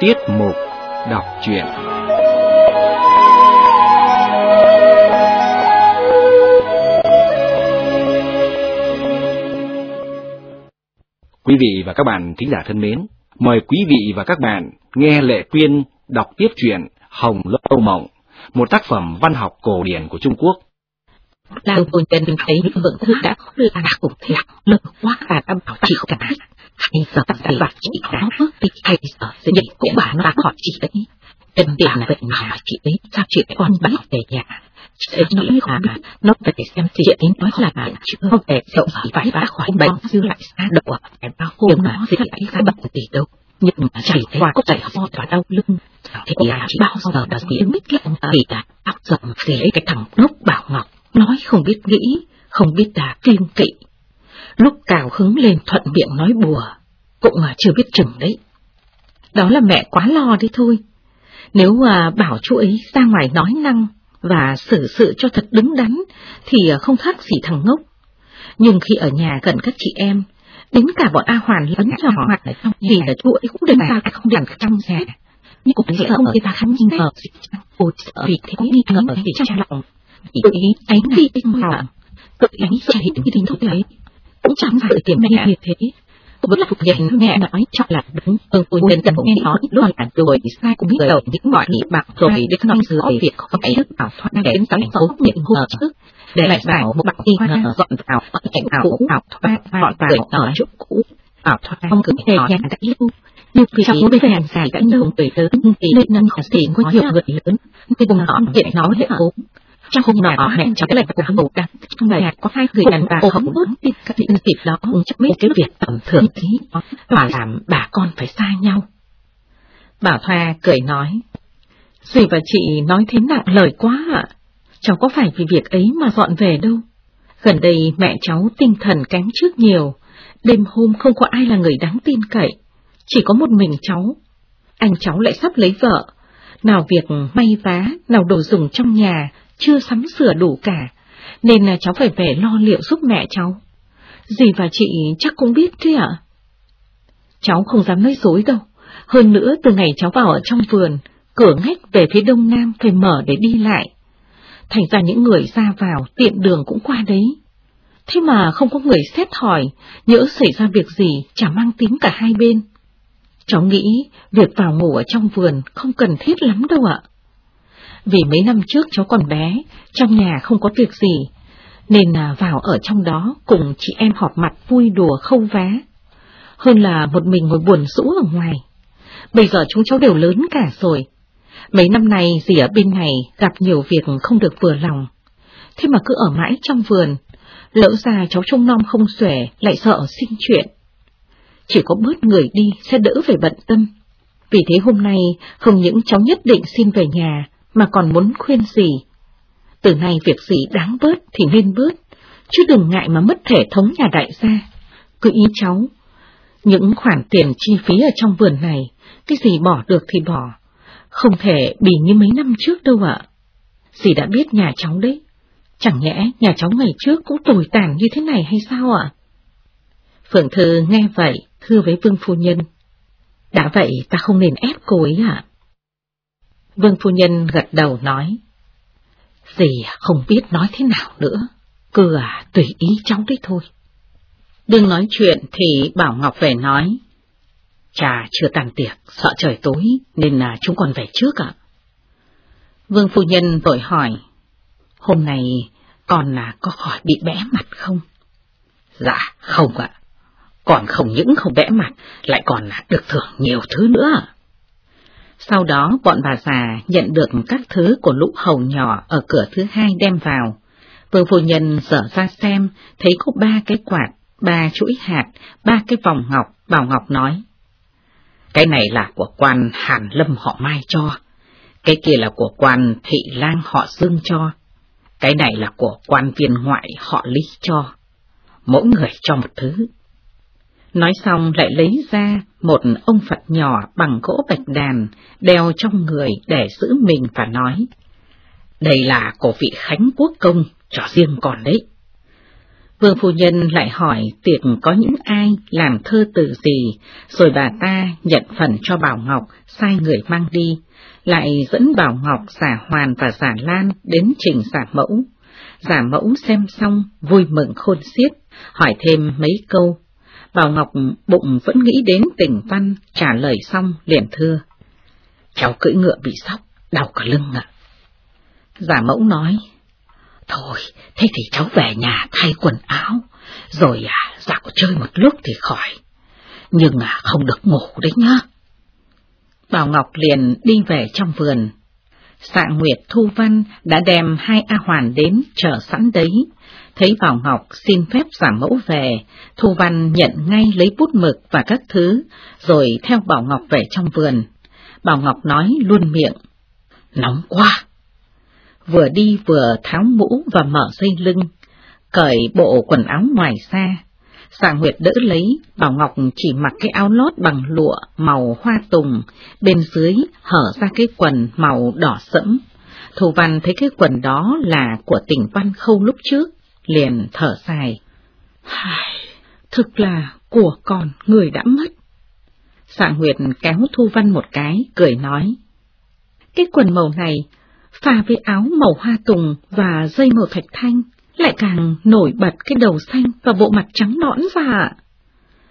Tiết mục đọc truyện Quý vị và các bạn thính giả thân mến, mời quý vị và các bạn nghe Lệ Quyên đọc tiếp truyện Hồng Lâu Mộng, một tác phẩm văn học cổ điển của Trung Quốc. Lao Tôn Trần thấy vượng thư đã là cục thiệt lực quá và tâm bảo chị cả hay giờ tay bạc chị đã vớt đi hay giờ sẽ nhận cũng bà nó khỏi chị đấy. Trần Điện là vậy mà chị ấy sao chị con bắt về nhà. Chị ấy nghĩ không biết. nó về xem chị ấy nói là bạn chưa không thể sợ phải phá khỏi bệnh dư lại xa đậu em bao hôm nó sẽ ấy ra bệnh gì đâu. Nhưng mà chảy qua có chảy ho và đau lưng? Thì là bao giờ đã nghĩ biết ông ấy đã áp thì lấy cái thằng ngốc bảo ngọc. Nói không biết nghĩ không biết đà kiên kỵ lúc cào hứng lên thuận miệng nói bùa cũng mà chưa biết chừng đấy đó là mẹ quá lo đi thôi nếu à, bảo chú ấy ra ngoài nói năng và xử sự cho thật đứng đắn thì không khác gì thằng ngốc nhưng khi ở nhà gần các chị em đến cả bọn A Hoàn lẫn nhỏ mặt thì là chú ấy cũng đừng sao không làm trong nhà. Nhưng cũng sẽ không người ta khám nghi ngờ gì chăng? Ôi sợ vì thế nghi ngờ gì trong lòng. Tự ý ánh đi trong lòng. Tự ý sợ hiện như đình thôi ấy. Cũng chẳng sự tiềm mẹ. Như thế. Cũng là phục nhận nghe nói cho là đúng. Ừ, tôi nên cần nghe nói lúc là rồi sai cũng biết đầu những mọi nghị bạc rồi để nói rồi việc không phải thức bảo thoát đến tấm số những hôm trước. để lại bảo một bạc y hoa dọn vào cạnh ảo cũ ảo thoa dọn vào ở chỗ cũ. ảo thoa không cứ về nhà đã lưu như vì trong bên hàng dài cánh đồng tuổi lớn thì lên nâng khỏi xỉ có nhiều người lớn. Thì vùng nó hiện nó hiện ốm trong hôm nọ mẹ cháu lại của bầu đắng trong nhà có hai người đàn bà không muốn tin các những dịp đó không chắc biết cái việc tầm thường. tí và làm bà con phải xa nhau. Bảo Thoa cười nói Dì và chị nói thế nặng lời quá ạ. Cháu có phải vì việc ấy mà dọn về đâu. Gần đây mẹ cháu tinh thần kém trước nhiều, đêm hôm không có ai là người đáng tin cậy, chỉ có một mình cháu. Anh cháu lại sắp lấy vợ, nào việc may vá, nào đồ dùng trong nhà, chưa sắm sửa đủ cả, nên là cháu phải về lo liệu giúp mẹ cháu. Dì và chị chắc cũng biết thế ạ. Cháu không dám nói dối đâu, hơn nữa từ ngày cháu vào ở trong vườn, cửa ngách về phía đông nam phải mở để đi lại, thành ra những người ra vào tiện đường cũng qua đấy. Thế mà không có người xét hỏi, nhỡ xảy ra việc gì chả mang tính cả hai bên. Cháu nghĩ việc vào ngủ ở trong vườn không cần thiết lắm đâu ạ. Vì mấy năm trước cháu còn bé, trong nhà không có việc gì, nên là vào ở trong đó cùng chị em họp mặt vui đùa khâu vá. Hơn là một mình ngồi buồn rũ ở ngoài. Bây giờ chúng cháu đều lớn cả rồi, Mấy năm nay dì ở bên này gặp nhiều việc không được vừa lòng. Thế mà cứ ở mãi trong vườn, lỡ ra cháu trông nom không xuể, lại sợ sinh chuyện. Chỉ có bớt người đi sẽ đỡ về bận tâm. Vì thế hôm nay không những cháu nhất định xin về nhà, mà còn muốn khuyên gì? Từ nay việc gì đáng bớt thì nên bớt, chứ đừng ngại mà mất thể thống nhà đại gia. Cứ ý cháu, những khoản tiền chi phí ở trong vườn này, cái gì bỏ được thì bỏ, không thể bị như mấy năm trước đâu ạ. Dì đã biết nhà cháu đấy. Chẳng nhẽ nhà cháu ngày trước cũng tồi tàn như thế này hay sao ạ? Phượng Thư nghe vậy, thưa với Vương Phu Nhân. Đã vậy ta không nên ép cô ấy ạ. Vương Phu Nhân gật đầu nói. Dì không biết nói thế nào nữa, cứ à tùy ý cháu đấy thôi. Đừng nói chuyện thì Bảo Ngọc về nói. Cha chưa tàn tiệc, sợ trời tối, nên là chúng còn về trước ạ. Vương phu nhân vội hỏi, hôm nay con là có khỏi bị bẽ mặt không? Dạ, không ạ. Còn không những không bẽ mặt, lại còn là được thưởng nhiều thứ nữa. Sau đó bọn bà già nhận được các thứ của lũ hầu nhỏ ở cửa thứ hai đem vào. Vương phu nhân dở ra xem, thấy có ba cái quạt, ba chuỗi hạt, ba cái vòng ngọc, Bảo Ngọc nói. Cái này là của quan Hàn Lâm họ Mai cho, cái kia là của quan Thị Lang họ Dương cho, cái này là của quan viên ngoại họ Lý cho. Mỗi người cho một thứ. Nói xong lại lấy ra một ông Phật nhỏ bằng gỗ bạch đàn, đeo trong người để giữ mình và nói. Đây là của vị Khánh Quốc Công, cho riêng còn đấy. Vương phu nhân lại hỏi tiệc có những ai làm thơ từ gì, rồi bà ta nhận phần cho Bảo Ngọc sai người mang đi, lại dẫn Bảo Ngọc giả hoàn và giả lan đến trình giả mẫu. Giả mẫu xem xong, vui mừng khôn xiết, hỏi thêm mấy câu. Bảo Ngọc bụng vẫn nghĩ đến tình văn, trả lời xong liền thưa. Cháu cưỡi ngựa bị sóc, đau cả lưng ạ. Giả mẫu nói, Thôi, thế thì cháu về nhà thay quần áo, rồi à, dạo chơi một lúc thì khỏi. Nhưng à, không được ngủ đấy nhá. Bảo Ngọc liền đi về trong vườn. Sạng Nguyệt Thu Văn đã đem hai A Hoàn đến chờ sẵn đấy. Thấy Bảo Ngọc xin phép giảm mẫu về, Thu Văn nhận ngay lấy bút mực và các thứ, rồi theo Bảo Ngọc về trong vườn. Bảo Ngọc nói luôn miệng. Nóng quá! vừa đi vừa tháo mũ và mở dây lưng, cởi bộ quần áo ngoài xa. Dạ Nguyệt đỡ lấy, Bảo Ngọc chỉ mặc cái áo lót bằng lụa màu hoa tùng, bên dưới hở ra cái quần màu đỏ sẫm. Thù Văn thấy cái quần đó là của tỉnh Văn Khâu lúc trước, liền thở dài. Hài, thực là của con người đã mất. Dạ Nguyệt kéo Thu Văn một cái, cười nói. Cái quần màu này pha với áo màu hoa tùng và dây màu thạch thanh, lại càng nổi bật cái đầu xanh và bộ mặt trắng nõn ra.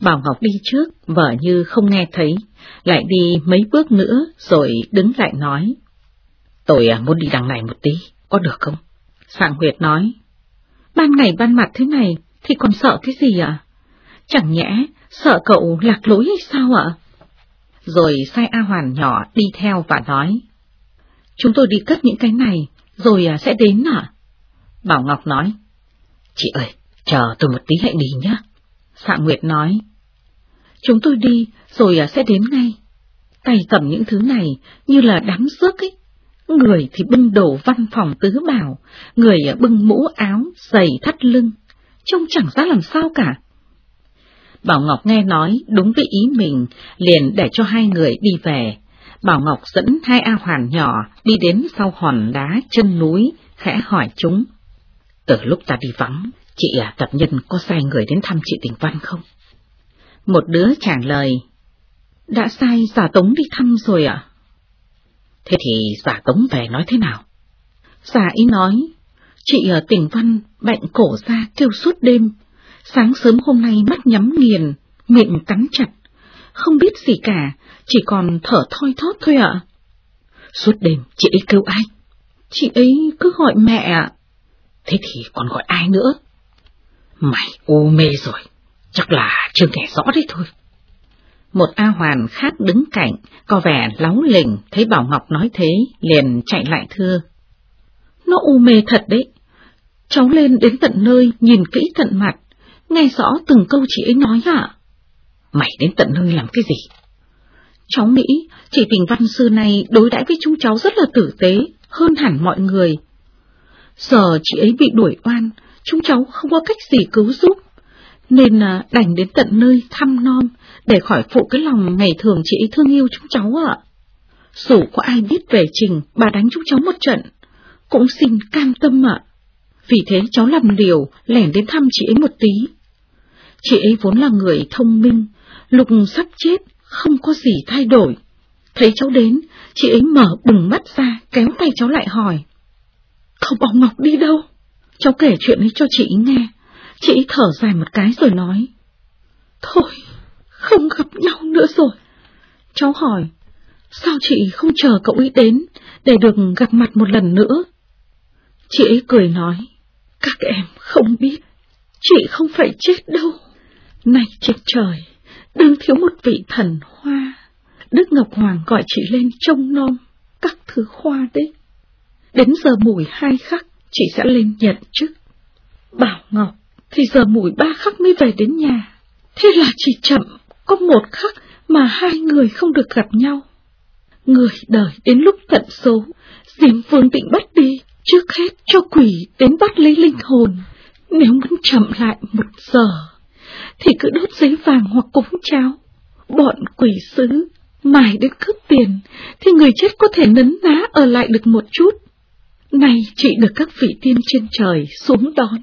Bảo Ngọc đi trước, vợ như không nghe thấy, lại đi mấy bước nữa rồi đứng lại nói. Tôi à, muốn đi đằng này một tí, có được không? Sạng Huyệt nói. Ban ngày ban mặt thế này thì còn sợ cái gì ạ? Chẳng nhẽ sợ cậu lạc lối hay sao ạ? Rồi sai A Hoàn nhỏ đi theo và nói. Chúng tôi đi cất những cái này, rồi à, sẽ đến à? Bảo Ngọc nói. Chị ơi, chờ tôi một tí hãy đi nhé. Sạng Nguyệt nói. Chúng tôi đi, rồi à, sẽ đến ngay. Tay cầm những thứ này như là đám rước ấy. Người thì bưng đồ văn phòng tứ bảo, người ờ, bưng mũ áo, giày thắt lưng. Trông chẳng ra làm sao cả. Bảo Ngọc nghe nói đúng với ý mình, liền để cho hai người đi về, Bảo Ngọc dẫn hai A Hoàn nhỏ đi đến sau hòn đá chân núi, khẽ hỏi chúng. Từ lúc ta đi vắng, chị à tập nhân có sai người đến thăm chị Tình Văn không? Một đứa trả lời. Đã sai giả tống đi thăm rồi ạ. Thế thì giả tống về nói thế nào? Giả ý nói, chị ở tỉnh Văn bệnh cổ ra kêu suốt đêm, sáng sớm hôm nay mắt nhắm nghiền, miệng cắn chặt, không biết gì cả, chỉ còn thở thoi thóp thôi ạ. Suốt đêm chị ấy kêu ai? Chị ấy cứ gọi mẹ ạ. Thế thì còn gọi ai nữa? Mày u mê rồi, chắc là chưa nghe rõ đấy thôi. Một A Hoàn khác đứng cạnh, có vẻ láo lỉnh, thấy Bảo Ngọc nói thế, liền chạy lại thưa. Nó u mê thật đấy. Cháu lên đến tận nơi, nhìn kỹ tận mặt, nghe rõ từng câu chị ấy nói ạ. Mày đến tận nơi làm cái gì? Cháu nghĩ chị tình văn sư này đối đãi với chúng cháu rất là tử tế, hơn hẳn mọi người. Giờ chị ấy bị đuổi oan, chúng cháu không có cách gì cứu giúp, nên à, đành đến tận nơi thăm non để khỏi phụ cái lòng ngày thường chị ấy thương yêu chúng cháu ạ. Dù có ai biết về trình bà đánh chúng cháu một trận, cũng xin cam tâm ạ. Vì thế cháu làm điều lẻn đến thăm chị ấy một tí. Chị ấy vốn là người thông minh, lục sắp chết không có gì thay đổi. Thấy cháu đến, chị ấy mở bừng mắt ra, kéo tay cháu lại hỏi. Không Bảo Ngọc đi đâu? Cháu kể chuyện ấy cho chị nghe. Chị thở dài một cái rồi nói. Thôi, không gặp nhau nữa rồi. Cháu hỏi, sao chị không chờ cậu ấy đến để được gặp mặt một lần nữa? Chị ấy cười nói, các em không biết, chị không phải chết đâu. Này chết trời, đang thiếu một vị thần hoa. Đức Ngọc Hoàng gọi chị lên trông nom các thứ hoa đấy. Đến giờ mùi hai khắc, chị sẽ lên nhận chức. Bảo Ngọc thì giờ mùi ba khắc mới về đến nhà. Thế là chỉ chậm, có một khắc mà hai người không được gặp nhau. Người đời đến lúc tận số, Diêm Vương định bắt đi, trước hết cho quỷ đến bắt lấy linh hồn. Nếu muốn chậm lại một giờ, thì cứ đốt giấy vàng hoặc cúng cháo. Bọn quỷ sứ, mài đến cướp tiền, thì người chết có thể nấn ná ở lại được một chút. Này chị được các vị tiên trên trời xuống đón,